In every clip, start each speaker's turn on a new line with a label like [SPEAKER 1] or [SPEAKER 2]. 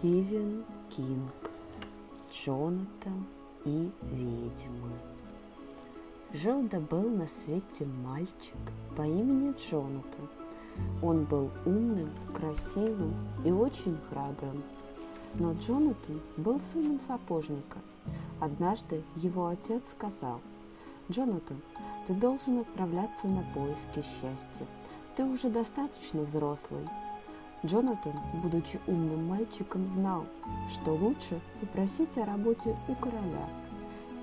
[SPEAKER 1] Стивен Кинг. Джонатан и ведьмы. Жил да был на свете мальчик по имени Джонатан. Он был умным, красивым и очень храбрым. Но Джонатан был сыном сапожника. Однажды его отец сказал, «Джонатан, ты должен отправляться на поиски счастья. Ты уже достаточно взрослый, Джонатан, будучи умным мальчиком, знал, что лучше попросить о работе у короля.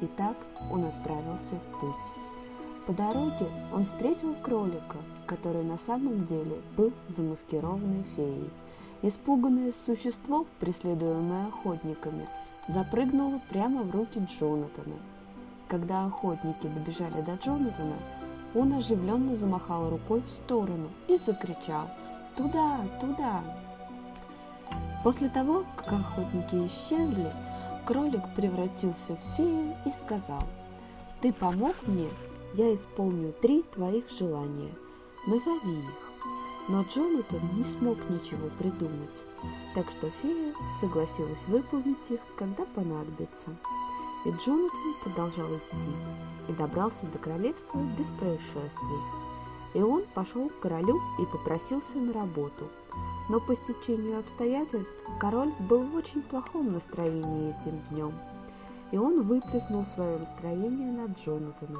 [SPEAKER 1] И так он отправился в путь. По дороге он встретил кролика, который на самом деле был замаскированной феей. Испуганное существо, преследуемое охотниками, запрыгнуло прямо в руки Джонатана. Когда охотники добежали до Джонатана, он оживленно замахал рукой в сторону и закричал – Туда, туда. После того, как охотники исчезли, кролик превратился в фею и сказал, «Ты помог мне, я исполню три твоих желания. Назови их». Но Джонатан не смог ничего придумать, так что фея согласилась выполнить их, когда понадобится. И Джонатан продолжал идти и добрался до королевства без происшествий. И он пошел к королю и попросился на работу. Но по стечению обстоятельств король был в очень плохом настроении этим днем. И он выплеснул свое настроение на Джонатана.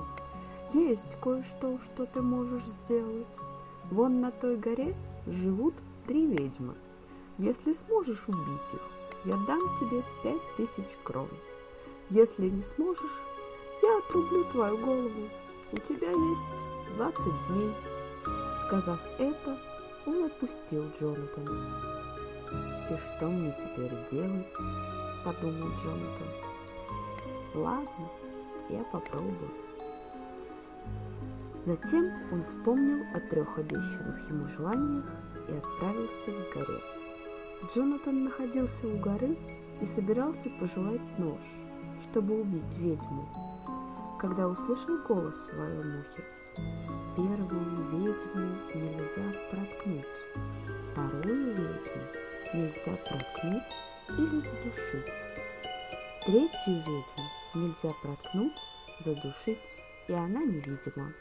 [SPEAKER 1] «Есть кое-что, что ты можешь сделать. Вон на той горе живут три ведьмы. Если сможешь убить их, я дам тебе пять тысяч крон. Если не сможешь, я отрублю твою голову. У тебя есть двадцать дней. Сказав это, он отпустил Джонатана. «И что мне теперь делать?» – подумал Джонатан. «Ладно, я попробую». Затем он вспомнил о трех обещанных ему желаниях и отправился к горе. Джонатан находился у горы и собирался пожелать нож, чтобы убить ведьму, когда услышал голос в своем ухе. Первую ведьму нельзя проткнуть, вторую ведьму нельзя проткнуть или задушить. Третью ведьму нельзя проткнуть, задушить, и она невидима.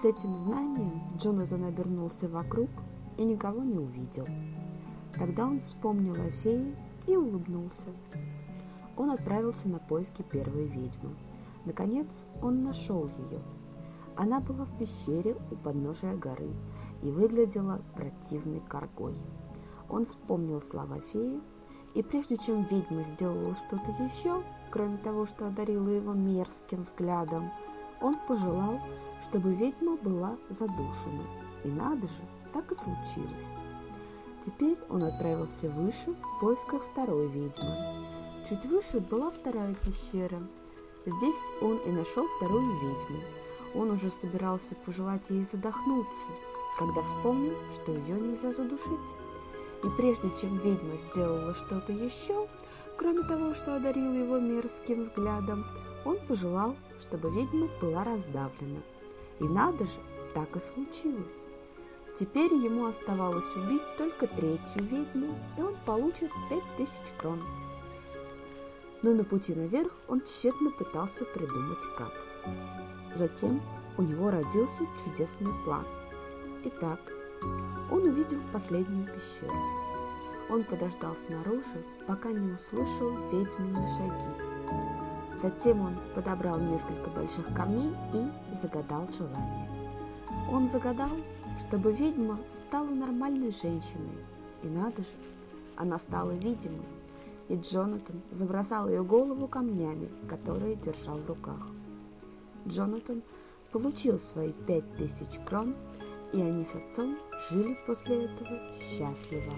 [SPEAKER 1] С этим знанием Джонатан обернулся вокруг и никого не увидел. Тогда он вспомнил о фее и улыбнулся. Он отправился на поиски первой ведьмы. Наконец он нашел ее – она была в пещере у подножия горы и выглядела противной коргой. Он вспомнил слова феи, и прежде чем ведьма сделала что-то еще, кроме того, что одарила его мерзким взглядом, он пожелал, чтобы ведьма была задушена. И надо же, так и случилось. Теперь он отправился выше в поисках второй ведьмы. Чуть выше была вторая пещера. Здесь он и нашел вторую ведьму. Он уже собирался пожелать ей задохнуться, когда вспомнил, что ее нельзя задушить. И прежде чем ведьма сделала что-то еще, кроме того, что одарил его мерзким взглядом, он пожелал, чтобы ведьма была раздавлена. И надо же, так и случилось. Теперь ему оставалось убить только третью ведьму, и он получит пять тысяч крон. Но на пути наверх он тщетно пытался придумать как. Затем у него родился чудесный план. Итак, он увидел последнюю пещеру. Он подождал снаружи, пока не услышал ведьмины шаги. Затем он подобрал несколько больших камней и загадал желание. Он загадал, чтобы ведьма стала нормальной женщиной. И надо же, она стала видимой. И Джонатан забросал ее голову камнями, которые держал в руках. Джонатан получил свои пять тысяч крон, и они с отцом жили после этого счастливо.